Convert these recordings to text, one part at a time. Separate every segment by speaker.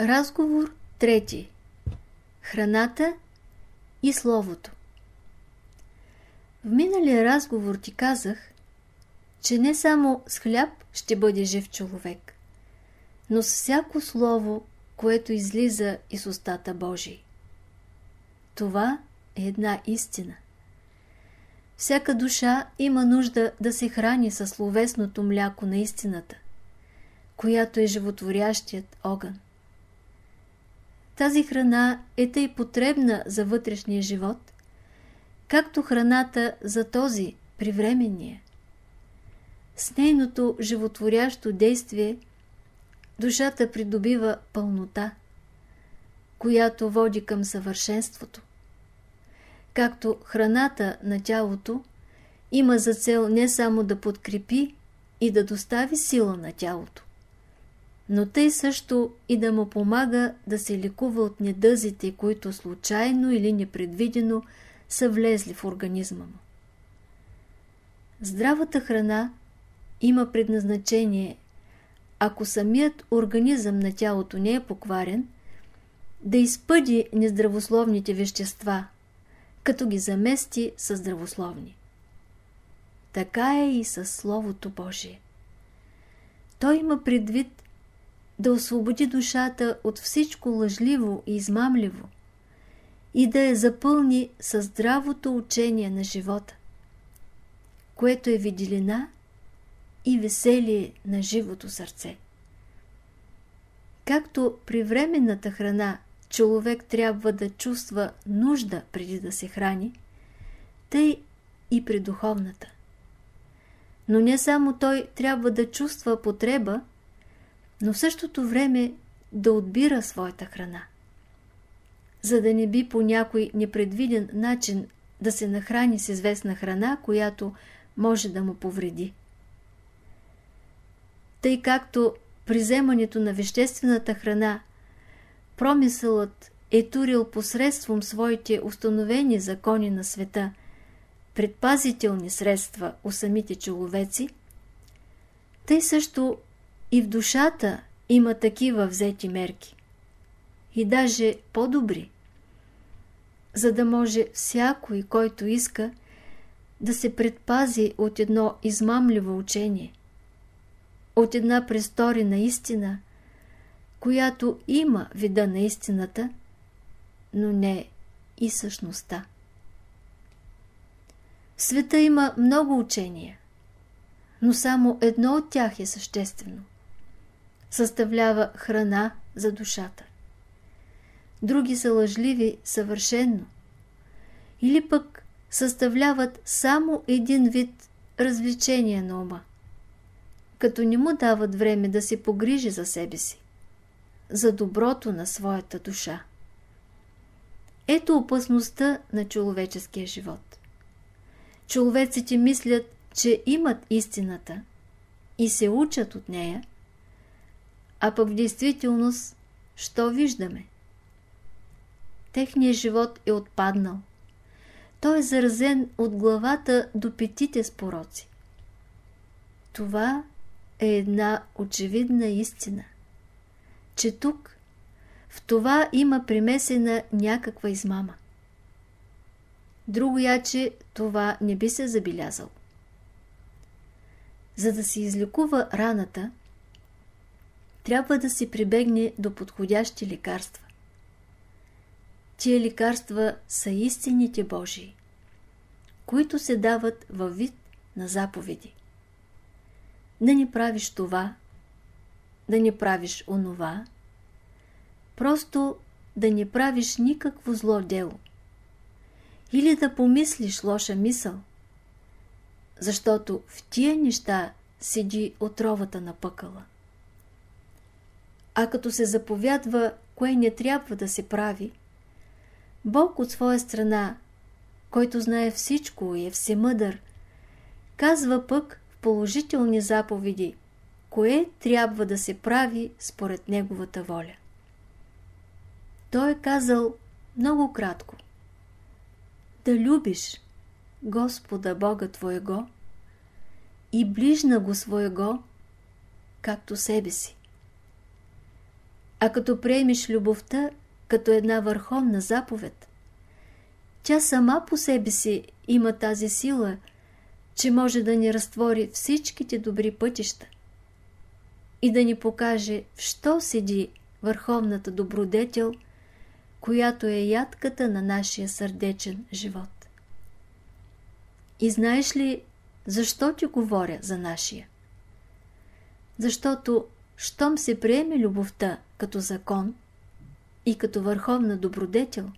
Speaker 1: Разговор трети. Храната и Словото. В миналия разговор ти казах, че не само с хляб ще бъде жив човек, но с всяко слово, което излиза из устата Божий. Това е една истина. Всяка душа има нужда да се храни със словесното мляко на истината, която е животворящият огън. Тази храна е тъй потребна за вътрешния живот, както храната за този привременния. С нейното животворящо действие душата придобива пълнота, която води към съвършенството. Както храната на тялото има за цел не само да подкрепи и да достави сила на тялото, но тъй също и да му помага да се лекува от недъзите, които случайно или непредвидено са влезли в организма му. Здравата храна има предназначение, ако самият организъм на тялото не е покварен, да изпъди нездравословните вещества, като ги замести с здравословни. Така е и с Словото Божие. Той има предвид да освободи душата от всичко лъжливо и измамливо и да я запълни със здравото учение на живота, което е виделина и веселие на живото сърце. Както при временната храна човек трябва да чувства нужда преди да се храни, тъй и при духовната. Но не само той трябва да чувства потреба, но в същото време да отбира своята храна. За да не би по някой непредвиден начин да се нахрани с известна храна, която може да му повреди. Тъй както при вземането на веществената храна промисълът е турил посредством своите установени закони на света предпазителни средства у самите човеци, тъй също и в душата има такива взети мерки. И даже по-добри. За да може всякой, който иска, да се предпази от едно измамливо учение, от една престорена истина, която има вида на истината, но не и същността. В света има много учения, но само едно от тях е съществено съставлява храна за душата. Други са лъжливи съвършенно. Или пък съставляват само един вид развлечение на ума, като не му дават време да се погрижи за себе си, за доброто на своята душа. Ето опасността на човеческия живот. Човеците мислят, че имат истината и се учат от нея, а пък в действителност, що виждаме? Техният живот е отпаднал. Той е заразен от главата до петите с пороци. Това е една очевидна истина, че тук в това има примесена някаква измама. Друго яче това не би се забелязал. За да се излекува раната, трябва да се прибегне до подходящи лекарства. Тия лекарства са истините Божии, които се дават във вид на заповеди. Да не правиш това, да не правиш онова, просто да не правиш никакво зло дело. Или да помислиш лоша мисъл, защото в тия неща седи отровата на пъкъла. А като се заповядва кое не трябва да се прави, Бог от своя страна, който знае всичко и е всемъдър, казва пък в положителни заповеди, кое трябва да се прави според Неговата воля. Той е казал много кратко да любиш Господа Бога Твоего и ближна го своего, както себе си. А като приемеш любовта като една върховна заповед, тя сама по себе си има тази сила, че може да ни разтвори всичките добри пътища и да ни покаже в що седи върховната добродетел, която е ядката на нашия сърдечен живот. И знаеш ли, защо ти говоря за нашия? Защото, щом се приеме любовта като закон и като върховна добродетел,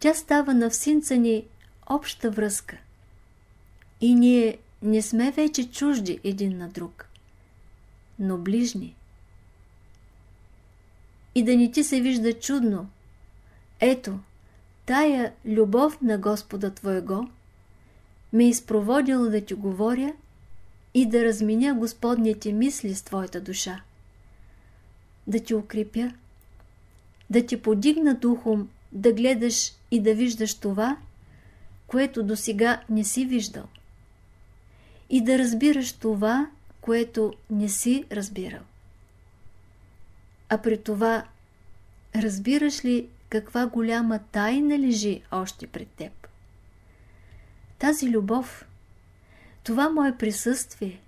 Speaker 1: тя става на всинца ни обща връзка. И ние не сме вече чужди един на друг, но ближни. И да ни ти се вижда чудно, ето, тая любов на Господа Твоего ме е изпроводила да ти говоря и да разменя Господните мисли с Твоята душа, да ти укрепя, да ти подигна духом да гледаш и да виждаш това, което до сега не си виждал. И да разбираш това, което не си разбирал. А при това, разбираш ли каква голяма тайна лежи още пред теб? Тази любов, това мое присъствие,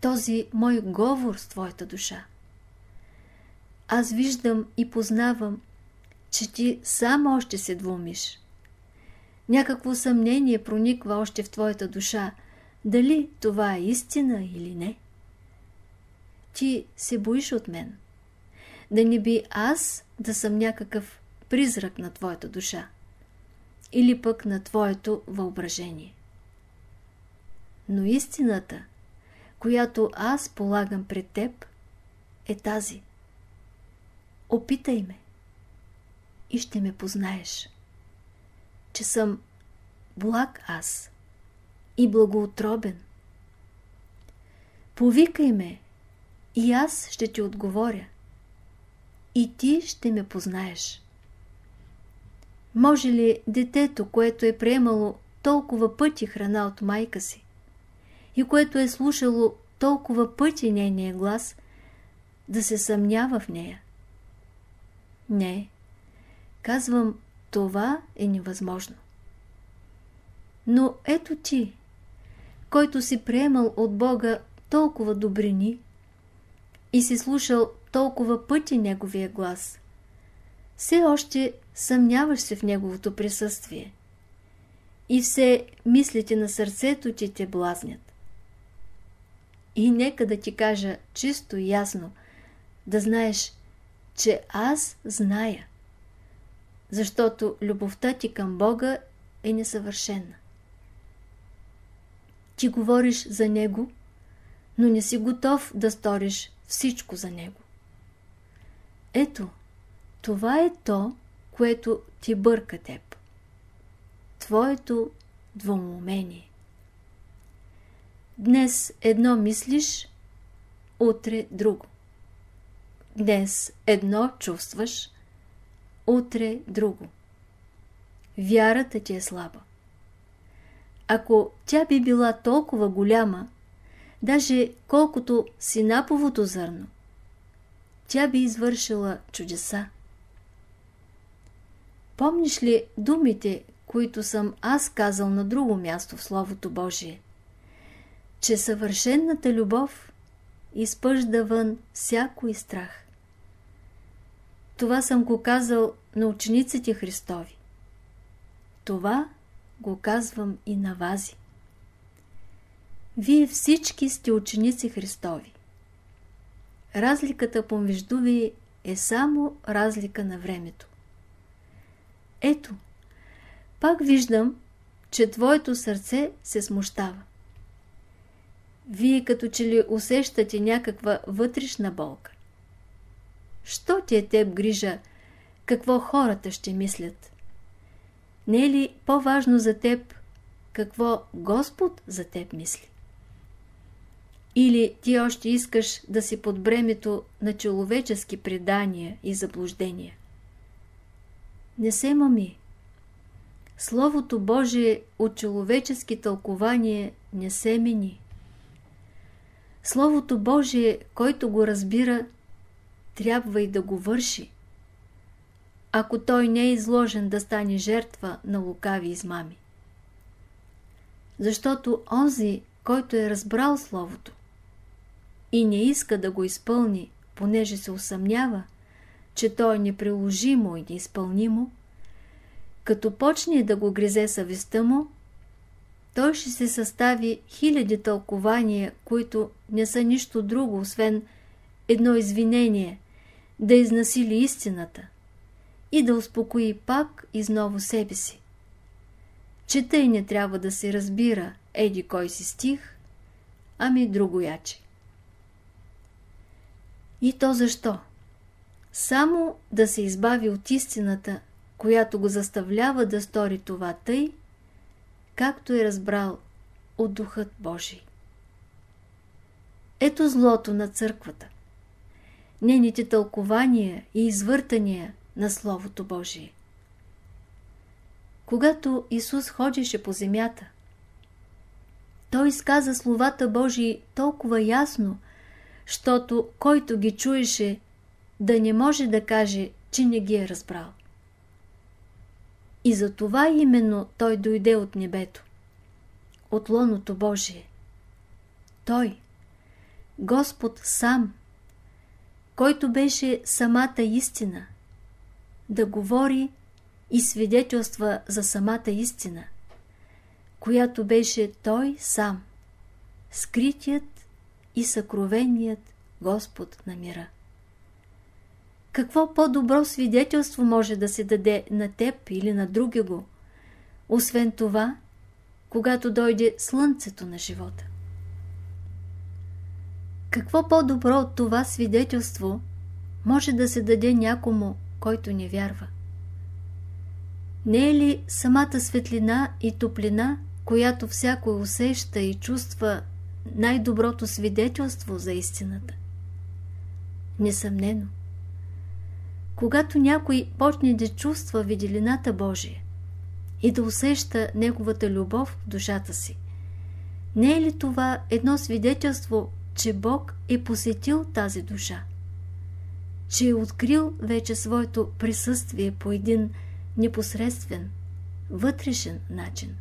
Speaker 1: този мой говор с твоята душа. Аз виждам и познавам, че ти сам още се двумиш. Някакво съмнение прониква още в твоята душа, дали това е истина или не. Ти се боиш от мен. Да не би аз да съм някакъв призрак на твоята душа или пък на твоето въображение. Но истината, която аз полагам пред теб, е тази. Опитай ме и ще ме познаеш, че съм благ аз и благоутробен. Повикай ме и аз ще ти отговоря и ти ще ме познаеш. Може ли детето, което е приемало толкова пъти храна от майка си и което е слушало толкова пъти нейния глас, да се съмнява в нея? Не, Казвам, това е невъзможно. Но ето ти, който си приемал от Бога толкова добрини и си слушал толкова пъти Неговия глас, все още съмняваш се в Неговото присъствие и все мислите на сърцето ти те блазнят. И нека да ти кажа чисто и ясно, да знаеш, че аз зная защото любовта ти към Бога е несъвършена. Ти говориш за Него, но не си готов да сториш всичко за Него. Ето, това е то, което ти бърка теб. Твоето двумомение. Днес едно мислиш, утре друго. Днес едно чувстваш, утре друго. Вярата ти е слаба. Ако тя би била толкова голяма, даже колкото синаповото зърно, тя би извършила чудеса. Помниш ли думите, които съм аз казал на друго място в Словото Божие? Че съвършенната любов изпъжда вън всяко и страх. Това съм го казал на учениците Христови. Това го казвам и на вази. Вие всички сте ученици Христови. Разликата помежду ви е само разлика на времето. Ето, пак виждам, че твоето сърце се смущава. Вие като че ли усещате някаква вътрешна болка. Що ти е теб грижа, какво хората ще мислят? Не е ли по-важно за теб, какво Господ за теб мисли? Или ти още искаш да си под бремето на човечески предания и заблуждения? Не се мами. Словото Божие от човечески тълкование не се мени. Словото Божие, който го разбира, трябва и да го върши, ако той не е изложен да стане жертва на лукави измами. Защото онзи, който е разбрал Словото и не иска да го изпълни, понеже се усъмнява, че то е неприложимо и неизпълнимо, като почне да го гризе съвестта му, той ще се състави хиляди тълкования, които не са нищо друго, освен едно извинение, да изнасили истината и да успокои пак изново себе си. Че тъй не трябва да се разбира еди кой си стих, ами другояче. И то защо? Само да се избави от истината, която го заставлява да стори това тъй, както е разбрал от Духът Божий. Ето злото на църквата. Нените тълкования и извъртания на Словото Божие. Когато Исус ходеше по земята, Той изказа словата Божии толкова ясно, щото който ги чуеше, да не може да каже, че не ги е разбрал. И за това именно той дойде от небето, от лоното Божие. Той, Господ сам, който беше самата истина, да говори и свидетелства за самата истина, която беше Той сам, скритият и съкровеният Господ на мира. Какво по-добро свидетелство може да се даде на теб или на други го, освен това, когато дойде слънцето на живота? Какво по-добро от това свидетелство може да се даде някому, който не вярва? Не е ли самата светлина и топлина, която всякой усеща и чувства най-доброто свидетелство за истината? Несъмнено. Когато някой почне да чувства виделината Божия и да усеща Неговата любов в душата си, не е ли това едно свидетелство, че Бог е посетил тази душа? Че е открил вече своето присъствие по един непосредствен, вътрешен начин?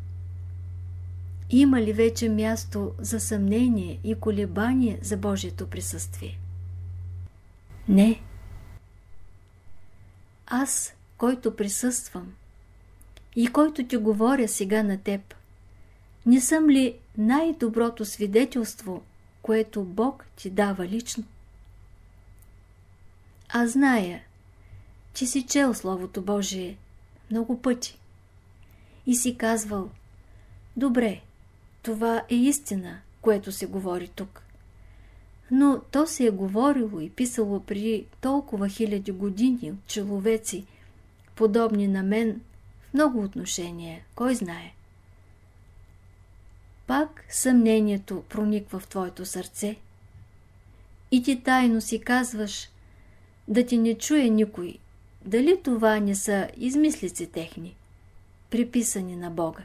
Speaker 1: Има ли вече място за съмнение и колебание за Божието присъствие? Не аз, който присъствам и който ти говоря сега на теб, не съм ли най-доброто свидетелство, което Бог ти дава лично? Аз зная, че си чел Словото Божие много пъти и си казвал, добре, това е истина, което се говори тук но то се е говорило и писало преди толкова хиляди години от человеци, подобни на мен в много отношения, кой знае. Пак съмнението прониква в твоето сърце и ти тайно си казваш да ти не чуе никой, дали това не са измислици техни, приписани на Бога.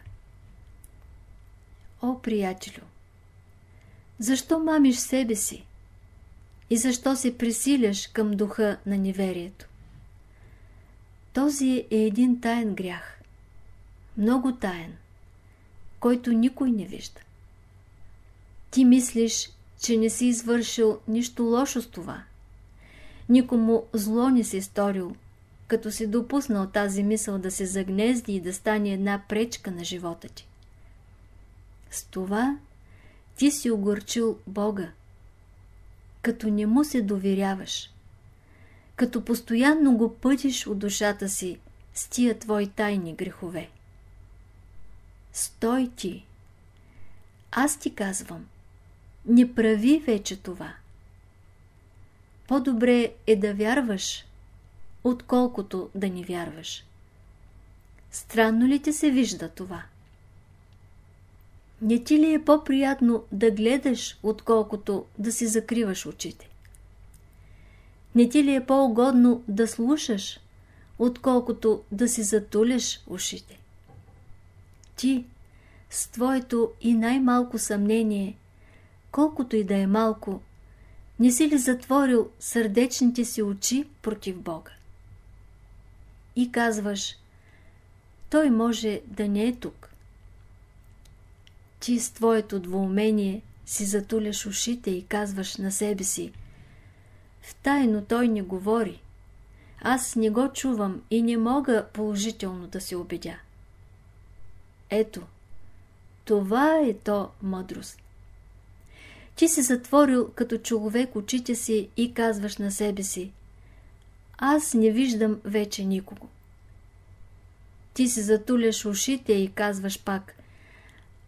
Speaker 1: О, приятелю! Защо мамиш себе си? и защо се присиляш към духа на неверието. Този е един таен грях, много таен, който никой не вижда. Ти мислиш, че не си извършил нищо лошо с това. Никому зло не си сторил, като си допуснал тази мисъл да се загнезди и да стане една пречка на живота ти. С това ти си огорчил Бога, като не му се доверяваш, като постоянно го пътиш от душата си с тия твои тайни грехове. Стой ти! Аз ти казвам, не прави вече това. По-добре е да вярваш, отколкото да не вярваш. Странно ли ти се вижда това? Не ти ли е по-приятно да гледаш, отколкото да си закриваш очите? Не ти ли е по-угодно да слушаш, отколкото да си затуляш ушите? Ти, с твоето и най-малко съмнение, колкото и да е малко, Не си ли затворил сърдечните си очи против Бога? И казваш, той може да не е тук. Ти с твоето двоумение си затуляш ушите и казваш на себе си, в тайно той не говори. Аз не го чувам и не мога положително да се убедя. Ето, това е то мъдрост. Ти си затворил като човек очите си и казваш на себе си Аз не виждам вече никого. Ти си затуляш ушите и казваш пак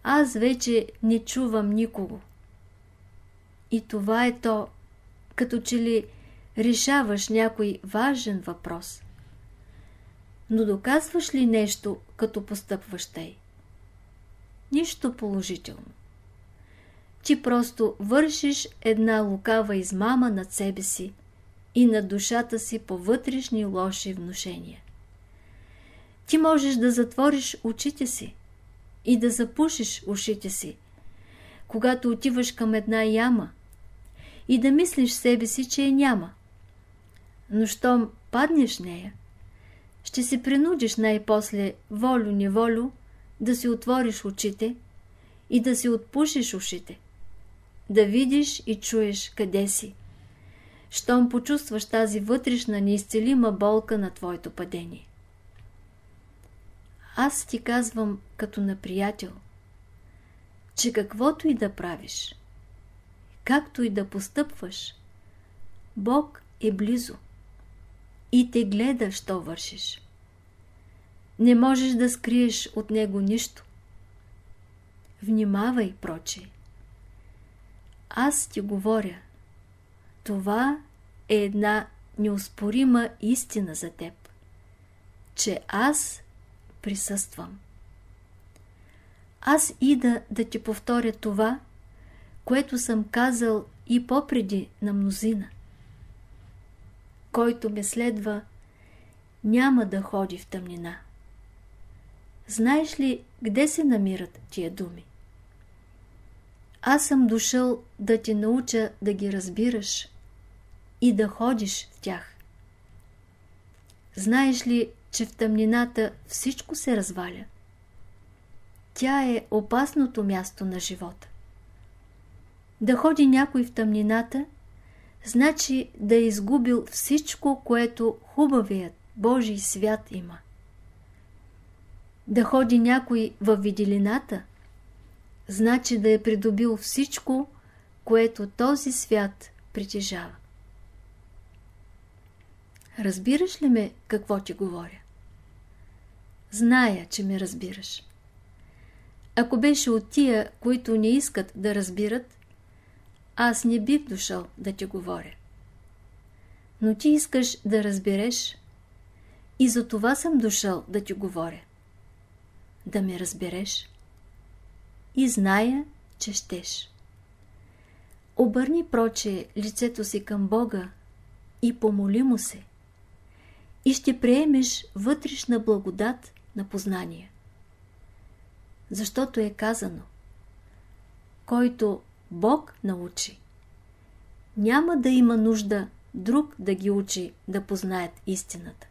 Speaker 1: Аз вече не чувам никого. И това е то, като че ли решаваш някой важен въпрос. Но доказваш ли нещо, като постъпваш тъй? Нищо положително. Ти просто вършиш една лукава измама над себе си и над душата си по вътрешни лоши внушения. Ти можеш да затвориш очите си и да запушиш ушите си, когато отиваш към една яма и да мислиш себе си, че я няма. Но щом паднеш нея, ще се принудиш най-после волю-неволю да си отвориш очите и да си отпушиш ушите, да видиш и чуеш къде си. Щом почувстваш тази вътрешна неизцелима болка на твоето падение. Аз ти казвам като на приятел, че каквото и да правиш, както и да постъпваш, Бог е близо и те гледа, що вършиш. Не можеш да скриеш от него нищо. Внимавай, проче. Аз ти говоря. Това е една неоспорима истина за теб, че аз присъствам. Аз ида да ти повторя това, което съм казал и попреди на мнозина. Който ме следва, няма да ходи в тъмнина. Знаеш ли къде се намират тия думи? Аз съм дошъл да ти науча да ги разбираш и да ходиш в тях. Знаеш ли, че в тъмнината всичко се разваля? Тя е опасното място на живота. Да ходи някой в тъмнината, значи да е изгубил всичко, което хубавият Божий свят има. Да ходи някой във виделината, значи да е придобил всичко, което този свят притежава. Разбираш ли ме какво ти говоря? Зная, че ме разбираш. Ако беше от тия, които не искат да разбират, аз не бих дошъл да ти говоря. Но ти искаш да разбереш и за това съм дошъл да ти говоря. Да ме разбереш. И зная, че щеш. Обърни проче лицето си към Бога и помоли му се. И ще приемеш вътрешна благодат на познание. Защото е казано, който Бог научи, няма да има нужда друг да ги учи да познаят истината.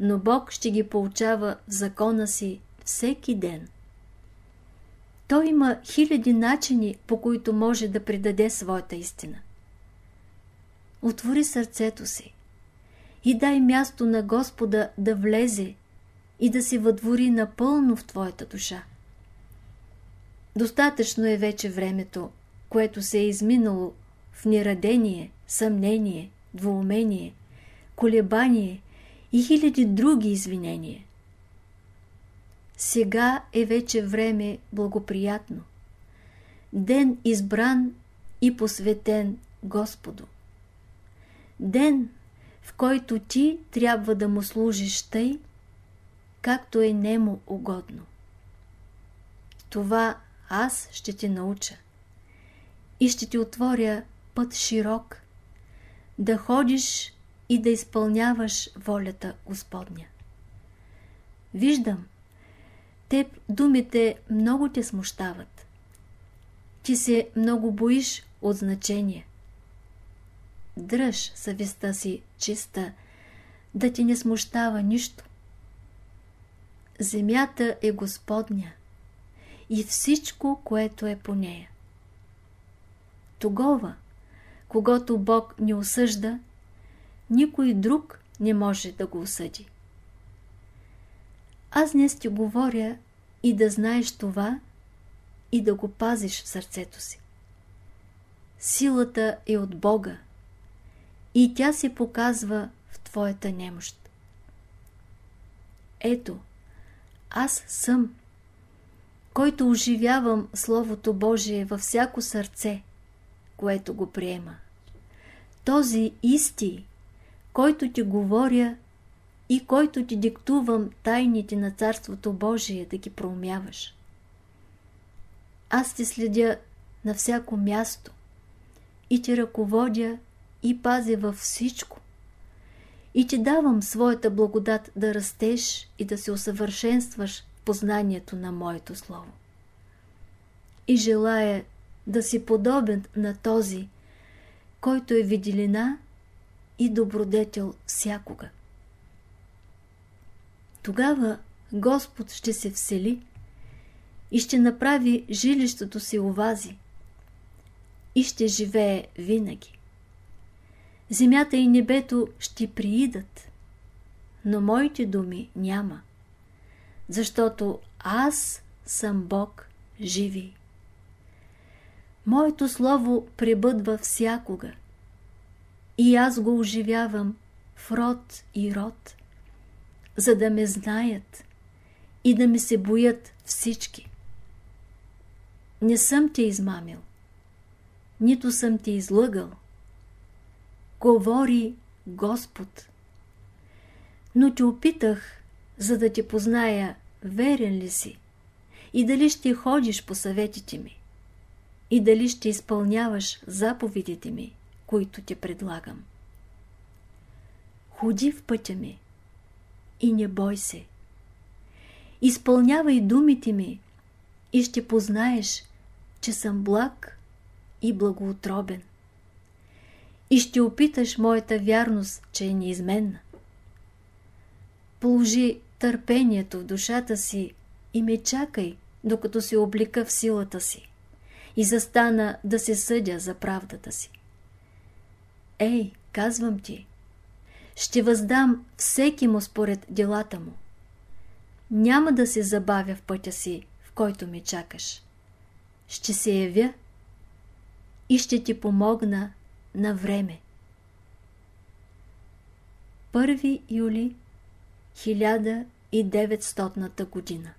Speaker 1: Но Бог ще ги получава в закона си всеки ден. Той има хиляди начини, по които може да придаде своята истина. Отвори сърцето си и дай място на Господа да влезе и да се въдвори напълно в твоята душа. Достатъчно е вече времето, което се е изминало в нерадение, съмнение, двоумение, колебание и хиляди други извинения. Сега е вече време благоприятно. Ден избран и посветен Господу. Ден, в който ти трябва да му служиш тъй, както е нему угодно. Това аз ще ти науча и ще ти отворя път широк, да ходиш и да изпълняваш волята Господня. Виждам, теб думите много те смущават. ти се много боиш от значение. Дръж съвестта си чиста, да ти не смущава нищо. Земята е Господня и всичко, което е по нея. Тогава, когато Бог ни осъжда, никой друг не може да го осъди. Аз днес ти говоря и да знаеш това и да го пазиш в сърцето си. Силата е от Бога и тя се показва в твоята немощ. Ето, аз съм, който оживявам Словото Божие във всяко сърце, което го приема. Този исти, който ти говоря и който ти диктувам тайните на Царството Божие да ги проумяваш. Аз ти следя на всяко място и ти ръководя и пазя във всичко. И ти давам своята благодат да растеш и да се усъвършенстваш в познанието на моето Слово. И желая да си подобен на този, който е виделина и добродетел всякога. Тогава Господ ще се всели и ще направи жилището си овази и ще живее винаги. Земята и небето ще приидат, но моите думи няма, защото аз съм Бог живи. Моето слово пребъдва всякога и аз го оживявам в род и род, за да ме знаят и да ми се боят всички. Не съм те измамил, нито съм те излъгал. Говори Господ. Но те опитах, за да те позная, верен ли си и дали ще ходиш по съветите ми и дали ще изпълняваш заповедите ми, които ти предлагам. Ходи в пътя ми и не бой се. Изпълнявай думите ми и ще познаеш, че съм благ и благоутробен. И ще опиташ моята вярност, че е неизменна. Положи търпението в душата си и ме чакай, докато се облика в силата си и застана да се съдя за правдата си. Ей, казвам ти, ще въздам всеки му според делата му. Няма да се забавя в пътя си, в който ме чакаш. Ще се явя и ще ти помогна на време. 1 юли 1900 година